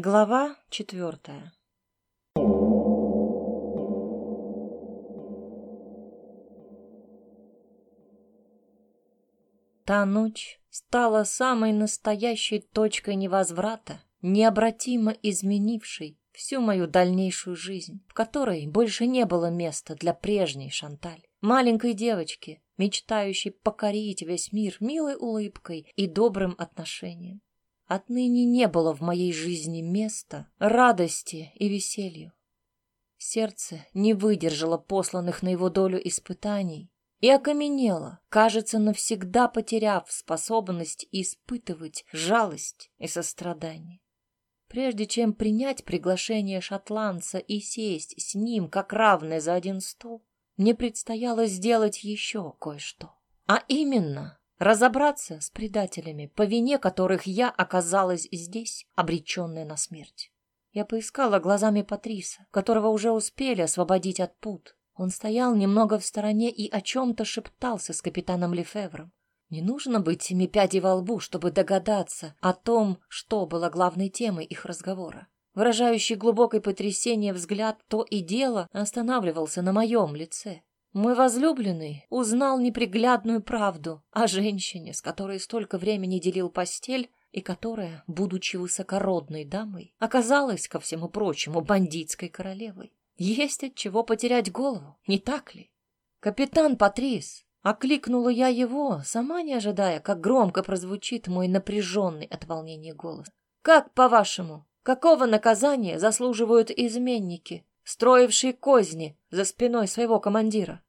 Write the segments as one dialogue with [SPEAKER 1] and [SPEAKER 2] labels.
[SPEAKER 1] Глава четвертая Та ночь стала самой настоящей точкой невозврата, необратимо изменившей всю мою дальнейшую жизнь, в которой больше не было места для прежней Шанталь, маленькой девочки, мечтающей покорить весь мир милой улыбкой и добрым отношением. Отныне не было в моей жизни места радости и веселью. Сердце не выдержало посланных на его долю испытаний и окаменело, кажется, навсегда потеряв способность испытывать жалость и сострадание. Прежде чем принять приглашение шотландца и сесть с ним как равное за один стол, мне предстояло сделать еще кое-что. А именно, разобраться с предателями, по вине которых я оказалась здесь, обреченная на смерть. Я поискала глазами Патриса, которого уже успели освободить от пут. Он стоял немного в стороне и о чем-то шептался с капитаном Лефевром. Не нужно быть семи пядей во лбу, чтобы догадаться о том, что было главной темой их разговора. Выражающий глубокое потрясение взгляд то и дело останавливался на моем лице. Мой возлюбленный узнал неприглядную правду о женщине, с которой столько времени делил постель, и которая, будучи высокородной дамой, оказалась, ко всему прочему, бандитской королевой. Есть от чего потерять голову, не так ли? Капитан Патрис, окликнула я его, сама не ожидая, как громко прозвучит мой напряженный от волнения голос. Как, по-вашему, какого наказания заслуживают изменники, строившие козни за спиной своего командира?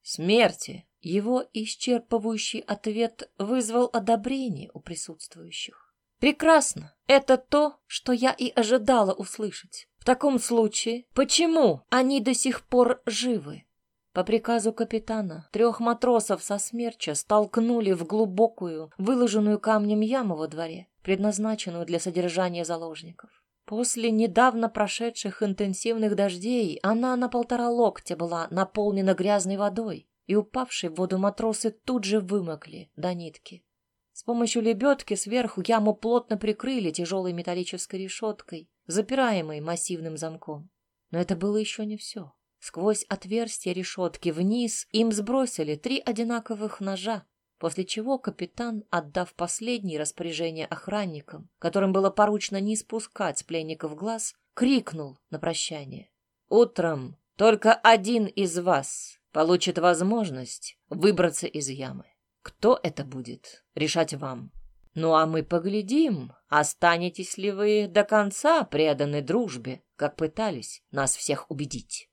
[SPEAKER 1] Смерти. Его исчерпывающий ответ вызвал одобрение у присутствующих. Прекрасно. Это то, что я и ожидала услышать. В таком случае, почему они до сих пор живы? По приказу капитана трех матросов со смерча столкнули в глубокую, выложенную камнем яму во дворе, предназначенную для содержания заложников. После недавно прошедших интенсивных дождей она на полтора локтя была наполнена грязной водой, и упавшие в воду матросы тут же вымокли до нитки. С помощью лебедки сверху яму плотно прикрыли тяжелой металлической решеткой, запираемой массивным замком. Но это было еще не все. Сквозь отверстие решетки вниз им сбросили три одинаковых ножа, после чего капитан, отдав последние распоряжения охранникам, которым было поручено не спускать с пленников глаз, крикнул на прощание. «Утром только один из вас получит возможность выбраться из ямы. Кто это будет, решать вам. Ну а мы поглядим, останетесь ли вы до конца преданы дружбе, как пытались нас всех убедить».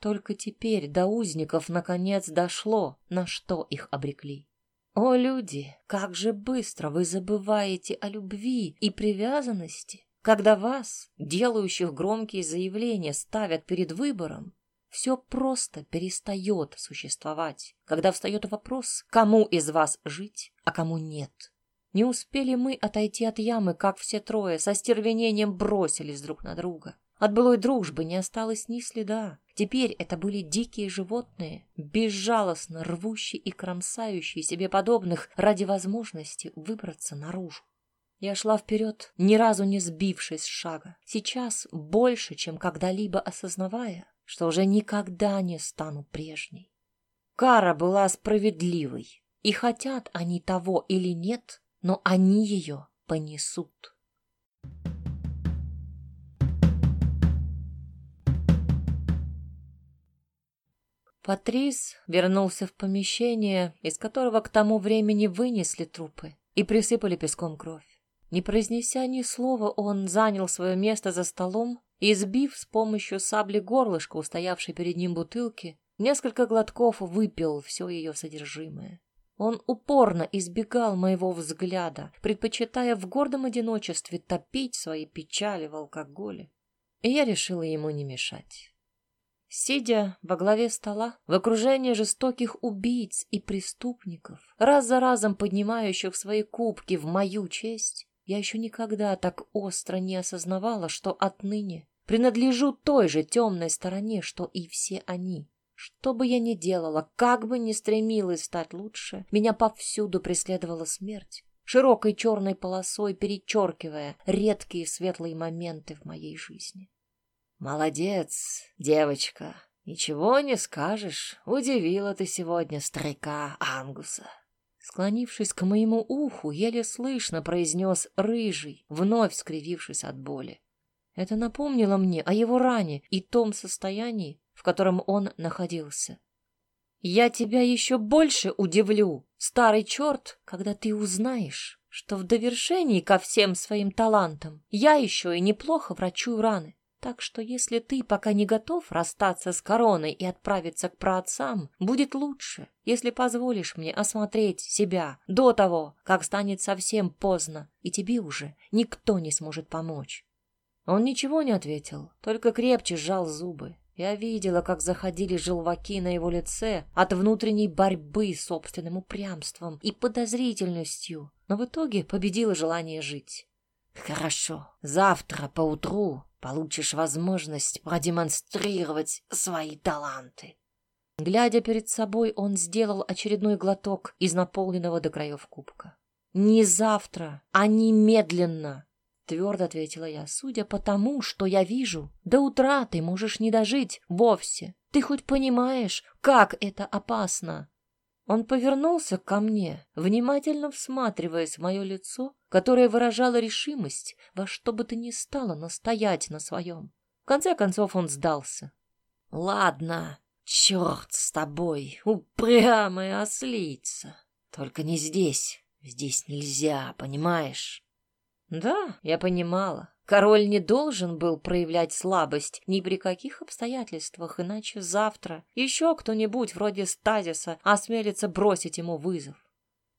[SPEAKER 1] Только теперь до узников наконец дошло, на что их обрекли. О, люди, как же быстро вы забываете о любви и привязанности, когда вас, делающих громкие заявления, ставят перед выбором. Все просто перестает существовать, когда встает вопрос, кому из вас жить, а кому нет. Не успели мы отойти от ямы, как все трое со стервенением бросились друг на друга. От былой дружбы не осталось ни следа. Теперь это были дикие животные, безжалостно рвущие и кромсающие себе подобных ради возможности выбраться наружу. Я шла вперед, ни разу не сбившись с шага, сейчас больше, чем когда-либо осознавая, что уже никогда не стану прежней. Кара была справедливой, и хотят они того или нет, но они ее понесут. Патрис вернулся в помещение, из которого к тому времени вынесли трупы и присыпали песком кровь. Не произнеся ни слова, он занял свое место за столом и, сбив с помощью сабли горлышко, устоявшей перед ним бутылки, несколько глотков выпил все ее содержимое. Он упорно избегал моего взгляда, предпочитая в гордом одиночестве топить свои печали в алкоголе. И я решила ему не мешать. Сидя во главе стола, в окружении жестоких убийц и преступников, раз за разом поднимающих свои кубки в мою честь, я еще никогда так остро не осознавала, что отныне принадлежу той же темной стороне, что и все они. Что бы я ни делала, как бы ни стремилась стать лучше, меня повсюду преследовала смерть. широкой черной полосой перечеркивая редкие светлые моменты в моей жизни. «Молодец, девочка, ничего не скажешь, удивила ты сегодня старика Ангуса». Склонившись к моему уху, еле слышно произнес рыжий, вновь скривившись от боли. Это напомнило мне о его ране и том состоянии, в котором он находился. «Я тебя еще больше удивлю, старый черт, когда ты узнаешь, что в довершении ко всем своим талантам я еще и неплохо врачую раны. Так что если ты пока не готов расстаться с короной и отправиться к праотцам, будет лучше, если позволишь мне осмотреть себя до того, как станет совсем поздно, и тебе уже никто не сможет помочь. Он ничего не ответил, только крепче сжал зубы. Я видела, как заходили желваки на его лице от внутренней борьбы с собственным упрямством и подозрительностью, но в итоге победило желание жить. «Хорошо, завтра поутру получишь возможность продемонстрировать свои таланты». Глядя перед собой, он сделал очередной глоток из наполненного до краев кубка. «Не завтра, а немедленно!» Твердо ответила я, судя по тому, что я вижу, до утра ты можешь не дожить вовсе. Ты хоть понимаешь, как это опасно? Он повернулся ко мне, внимательно всматриваясь в мое лицо, которое выражало решимость во что бы то ни стало настоять на своем. В конце концов он сдался. «Ладно, черт с тобой, упрямая ослица. Только не здесь, здесь нельзя, понимаешь?» Да, я понимала. Король не должен был проявлять слабость ни при каких обстоятельствах, иначе завтра еще кто-нибудь вроде Стазиса осмелится бросить ему вызов.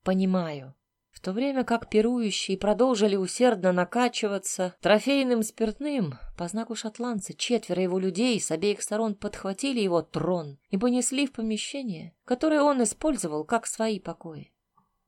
[SPEAKER 1] Понимаю. В то время как пирующие продолжили усердно накачиваться трофейным спиртным, по знаку шотландца четверо его людей с обеих сторон подхватили его трон и понесли в помещение, которое он использовал как свои покои.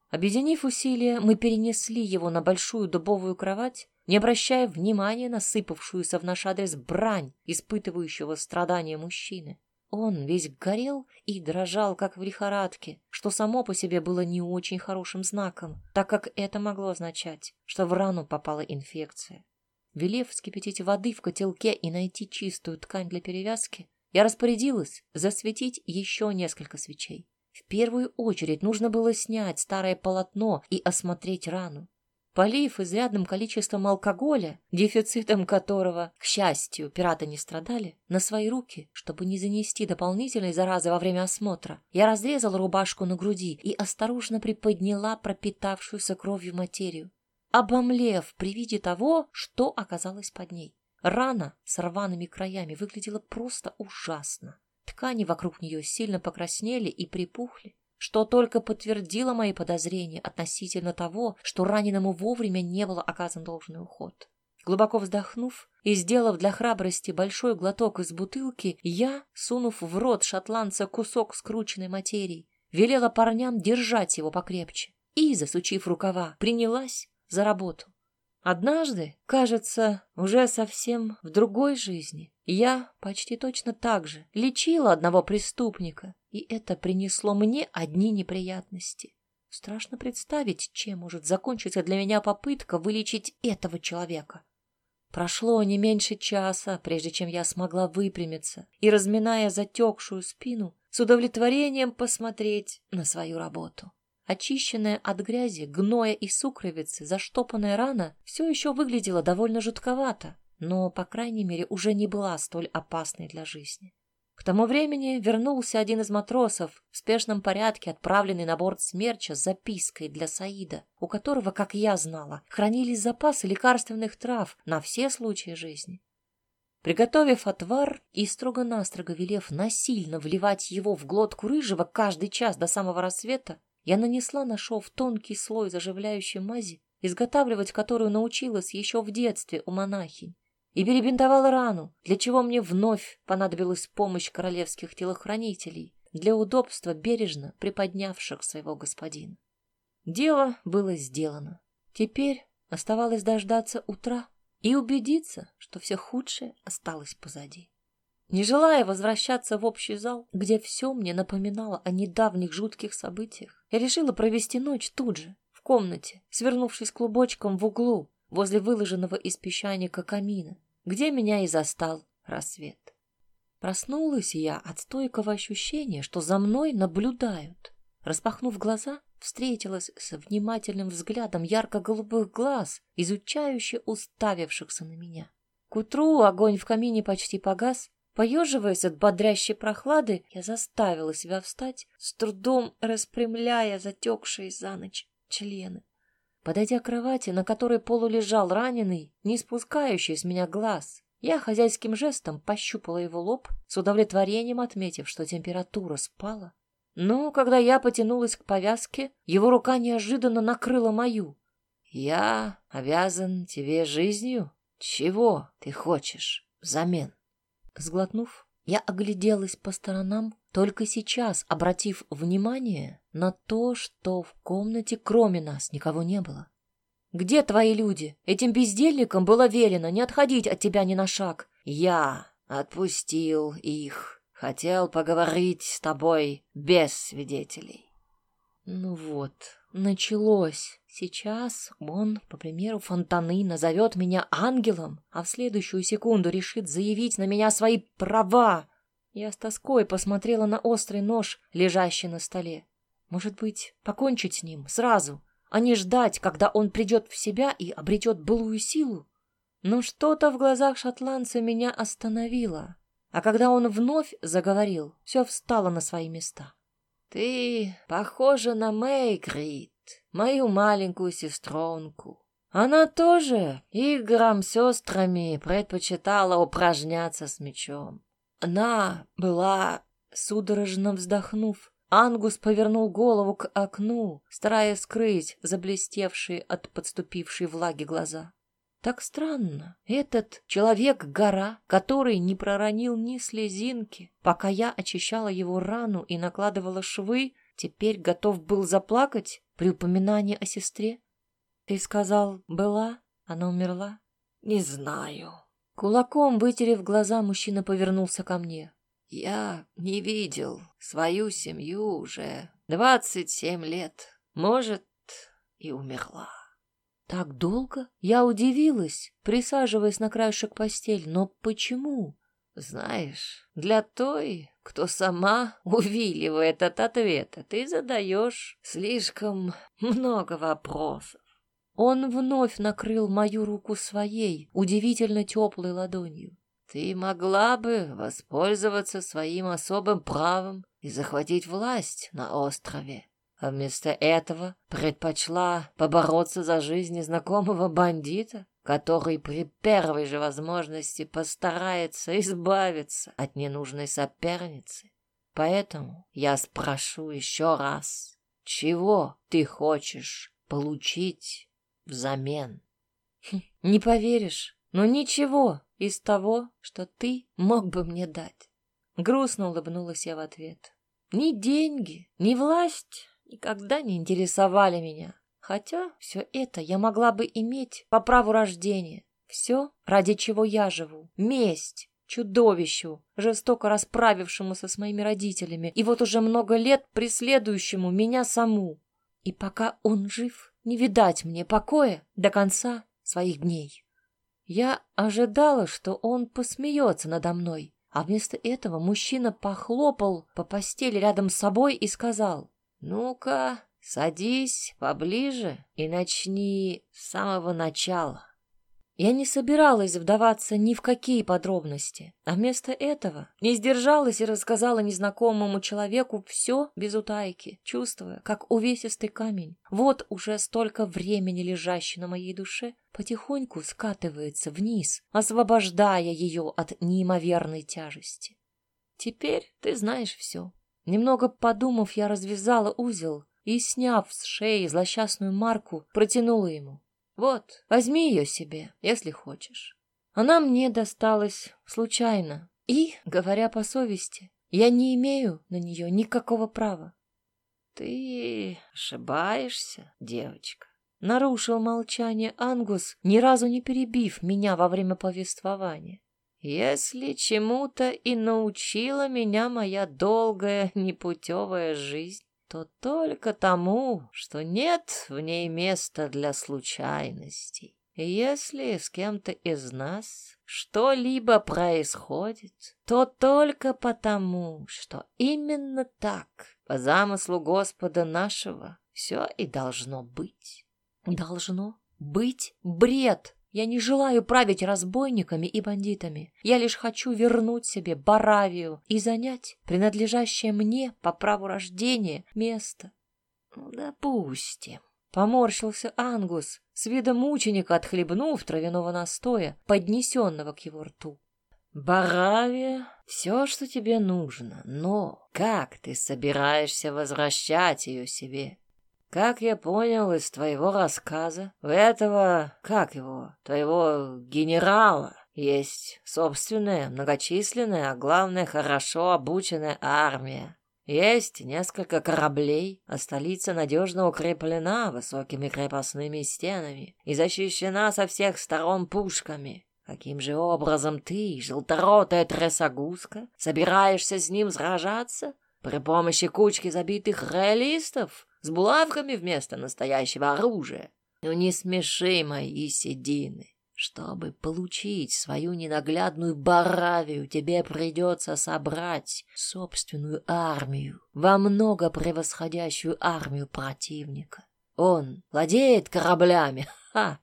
[SPEAKER 1] Объединив усилия, мы перенесли его на большую дубовую кровать, не обращая внимания на сыпавшуюся в наш адрес брань, испытывающего страдания мужчины. Он весь горел и дрожал, как в лихорадке, что само по себе было не очень хорошим знаком, так как это могло означать, что в рану попала инфекция. Велев вскипятить воды в котелке и найти чистую ткань для перевязки, я распорядилась засветить еще несколько свечей. В первую очередь нужно было снять старое полотно и осмотреть рану. Полив изрядным количеством алкоголя, дефицитом которого, к счастью, пираты не страдали, на свои руки, чтобы не занести дополнительной заразы во время осмотра, я разрезала рубашку на груди и осторожно приподняла пропитавшуюся кровью материю, обомлев при виде того, что оказалось под ней. Рана с рваными краями выглядела просто ужасно. Ткани вокруг нее сильно покраснели и припухли, что только подтвердило мои подозрения относительно того, что раненому вовремя не было оказан должный уход. Глубоко вздохнув и сделав для храбрости большой глоток из бутылки, я, сунув в рот шотландца кусок скрученной материи, велела парням держать его покрепче и, засучив рукава, принялась за работу. Однажды, кажется, уже совсем в другой жизни, я почти точно так же лечила одного преступника, и это принесло мне одни неприятности. Страшно представить, чем может закончиться для меня попытка вылечить этого человека. Прошло не меньше часа, прежде чем я смогла выпрямиться и, разминая затекшую спину, с удовлетворением посмотреть на свою работу. Очищенная от грязи, гноя и сукровицы, заштопанная рана все еще выглядела довольно жутковато, но, по крайней мере, уже не была столь опасной для жизни. К тому времени вернулся один из матросов, в спешном порядке отправленный на борт смерча с запиской для Саида, у которого, как я знала, хранились запасы лекарственных трав на все случаи жизни. Приготовив отвар и строго-настрого велев насильно вливать его в глотку рыжего каждый час до самого рассвета, я нанесла на шов тонкий слой заживляющей мази, изготавливать которую научилась еще в детстве у монахинь и перебинтовала рану, для чего мне вновь понадобилась помощь королевских телохранителей, для удобства бережно приподнявших своего господина. Дело было сделано. Теперь оставалось дождаться утра и убедиться, что все худшее осталось позади. Не желая возвращаться в общий зал, где все мне напоминало о недавних жутких событиях, я решила провести ночь тут же, комнате, свернувшись клубочком в углу, возле выложенного из песчаника камина, где меня и застал рассвет. Проснулась я от стойкого ощущения, что за мной наблюдают. Распахнув глаза, встретилась с внимательным взглядом ярко-голубых глаз, изучающе уставившихся на меня. К утру огонь в камине почти погас. Поеживаясь от бодрящей прохлады, я заставила себя встать, с трудом распрямляя затекшие за ночь члены. Подойдя к кровати, на которой полулежал раненый, не спускающий с меня глаз, я хозяйским жестом пощупала его лоб, с удовлетворением отметив, что температура спала. Но когда я потянулась к повязке, его рука неожиданно накрыла мою. «Я обязан тебе жизнью? Чего ты хочешь взамен?» Сглотнув, я огляделась по сторонам, только сейчас обратив внимание на то, что в комнате кроме нас никого не было. «Где твои люди? Этим бездельникам было велено не отходить от тебя ни на шаг». «Я отпустил их. Хотел поговорить с тобой без свидетелей». Ну вот, началось. Сейчас он, по примеру Фонтаны, назовет меня ангелом, а в следующую секунду решит заявить на меня свои права. Я с тоской посмотрела на острый нож, лежащий на столе. Может быть, покончить с ним сразу, а не ждать, когда он придет в себя и обретет былую силу? Но что-то в глазах шотландца меня остановило, а когда он вновь заговорил, все встало на свои места. «Ты похожа на Мэйгрид, мою маленькую сестренку. Она тоже играм сестрами предпочитала упражняться с мечом. Она была, судорожно вздохнув, Ангус повернул голову к окну, стараясь скрыть заблестевшие от подступившей влаги глаза. Так странно. Этот человек-гора, который не проронил ни слезинки, пока я очищала его рану и накладывала швы, теперь готов был заплакать при упоминании о сестре. Ты сказал, была? Она умерла? Не знаю. Кулаком вытерев глаза, мужчина повернулся ко мне. Я не видел свою семью уже двадцать семь лет. Может, и умерла. Так долго? Я удивилась, присаживаясь на краешек постель. Но почему? Знаешь, для той, кто сама увиливает от ответа, ты задаешь слишком много вопросов. Он вновь накрыл мою руку своей, удивительно теплой ладонью. Ты могла бы воспользоваться своим особым правом и захватить власть на острове а вместо этого предпочла побороться за жизнь незнакомого бандита, который при первой же возможности постарается избавиться от ненужной соперницы. Поэтому я спрошу еще раз, чего ты хочешь получить взамен? Хм, не поверишь, но ничего из того, что ты мог бы мне дать. Грустно улыбнулась я в ответ. Ни деньги, ни власть, никогда не интересовали меня. Хотя все это я могла бы иметь по праву рождения. Все, ради чего я живу. Месть чудовищу, жестоко расправившемуся с моими родителями, и вот уже много лет преследующему меня саму. И пока он жив, не видать мне покоя до конца своих дней. Я ожидала, что он посмеется надо мной, а вместо этого мужчина похлопал по постели рядом с собой и сказал, «Ну-ка, садись поближе и начни с самого начала». Я не собиралась вдаваться ни в какие подробности, а вместо этого не сдержалась и рассказала незнакомому человеку все без утайки, чувствуя, как увесистый камень, вот уже столько времени лежащий на моей душе, потихоньку скатывается вниз, освобождая ее от неимоверной тяжести. Теперь ты знаешь все. Немного подумав, я развязала узел и, сняв с шеи злосчастную марку, протянула ему. Вот, возьми ее себе, если хочешь. Она мне досталась случайно. И, говоря по совести, я не имею на нее никакого права. Ты ошибаешься, девочка. Нарушил молчание Ангус, ни разу не перебив меня во время повествования. Если чему-то и научила меня моя долгая непутевая жизнь, то только тому, что нет в ней места для случайностей. Если с кем-то из нас что-либо происходит, то только потому, что именно так, по замыслу Господа нашего, все и должно быть. Должно быть бред. Я не желаю править разбойниками и бандитами. Я лишь хочу вернуть себе Баравию и занять принадлежащее мне по праву рождения место. Ну, допустим. Поморщился Ангус, с видом мученика отхлебнув травяного настоя, поднесенного к его рту. «Баравия — все, что тебе нужно, но как ты собираешься возвращать ее себе? Как я понял из твоего рассказа, у этого, как его, твоего генерала, есть собственная, многочисленная, а главное, хорошо обученная армия. Есть несколько кораблей, а столица надежно укреплена высокими крепостными стенами и защищена со всех сторон пушками. Каким же образом ты, желторотая трясогузка, собираешься с ним сражаться? При помощи кучки забитых реалистов? С булавками вместо настоящего оружия. Ну не смеши мои седины. Чтобы получить свою ненаглядную баравию, тебе придется собрать собственную армию, во много превосходящую армию противника. Он владеет кораблями, ха!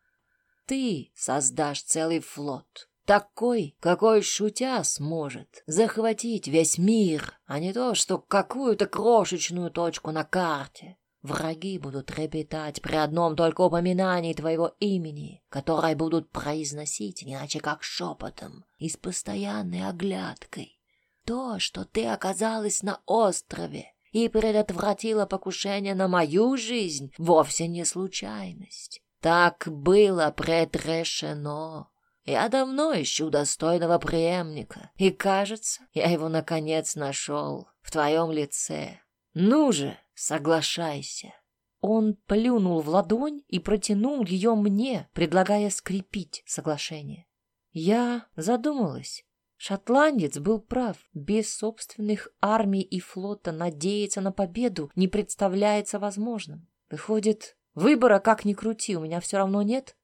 [SPEAKER 1] Ты создашь целый флот, такой, какой шутя сможет захватить весь мир, а не то, что какую-то крошечную точку на карте. Враги будут трепетать при одном только упоминании твоего имени, которое будут произносить иначе как шепотом и с постоянной оглядкой. То, что ты оказалась на острове и предотвратила покушение на мою жизнь, вовсе не случайность. Так было предрешено. Я давно ищу достойного преемника, и, кажется, я его наконец нашел в твоем лице. Ну же, соглашайся. Он плюнул в ладонь и протянул ее мне, предлагая скрепить соглашение. Я задумалась. Шотландец был прав. Без собственных армий и флота надеяться на победу не представляется возможным. Выходит, выбора как ни крути, у меня все равно нет?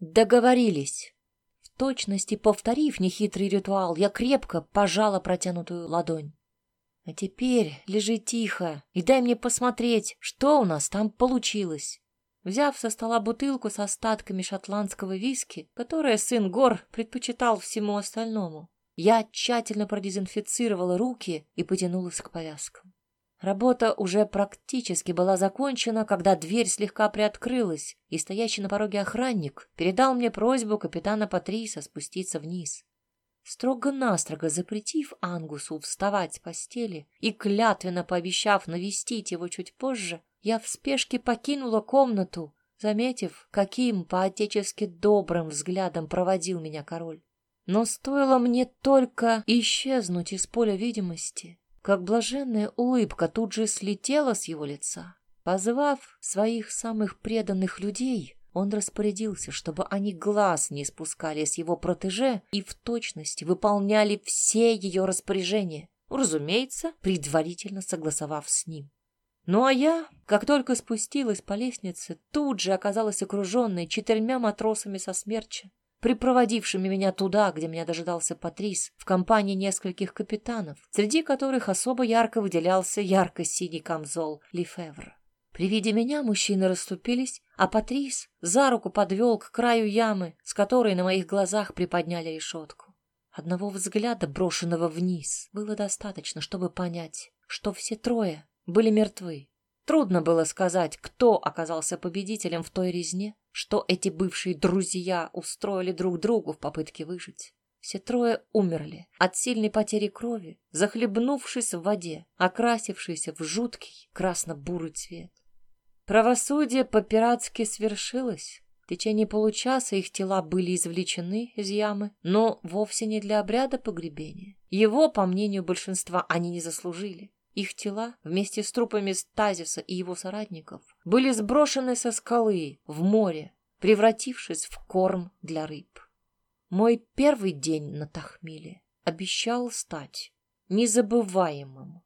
[SPEAKER 1] Договорились. В точности повторив нехитрый ритуал, я крепко пожала протянутую ладонь. А теперь лежи тихо и дай мне посмотреть, что у нас там получилось. Взяв со стола бутылку с остатками шотландского виски, которое сын Гор предпочитал всему остальному, я тщательно продезинфицировала руки и потянулась к повязкам. Работа уже практически была закончена, когда дверь слегка приоткрылась, и стоящий на пороге охранник передал мне просьбу капитана Патриса спуститься вниз строго-настрого запретив Ангусу вставать с постели и клятвенно пообещав навестить его чуть позже, я в спешке покинула комнату, заметив, каким по-отечески добрым взглядом проводил меня король. Но стоило мне только исчезнуть из поля видимости, как блаженная улыбка тут же слетела с его лица. Позвав своих самых преданных людей, он распорядился, чтобы они глаз не спускали с его протеже и в точности выполняли все ее распоряжения, разумеется, предварительно согласовав с ним. Ну а я, как только спустилась по лестнице, тут же оказалась окруженной четырьмя матросами со смерча, припроводившими меня туда, где меня дожидался Патрис, в компании нескольких капитанов, среди которых особо ярко выделялся ярко-синий камзол Лифевр. При виде меня мужчины расступились, а Патрис за руку подвел к краю ямы, с которой на моих глазах приподняли решетку. Одного взгляда, брошенного вниз, было достаточно, чтобы понять, что все трое были мертвы. Трудно было сказать, кто оказался победителем в той резне, что эти бывшие друзья устроили друг другу в попытке выжить. Все трое умерли от сильной потери крови, захлебнувшись в воде, окрасившейся в жуткий красно-бурый цвет. Правосудие по-пиратски свершилось. В течение получаса их тела были извлечены из ямы, но вовсе не для обряда погребения. Его, по мнению большинства, они не заслужили. Их тела, вместе с трупами Стазиса и его соратников, были сброшены со скалы в море, превратившись в корм для рыб. Мой первый день на Тахмиле обещал стать незабываемым.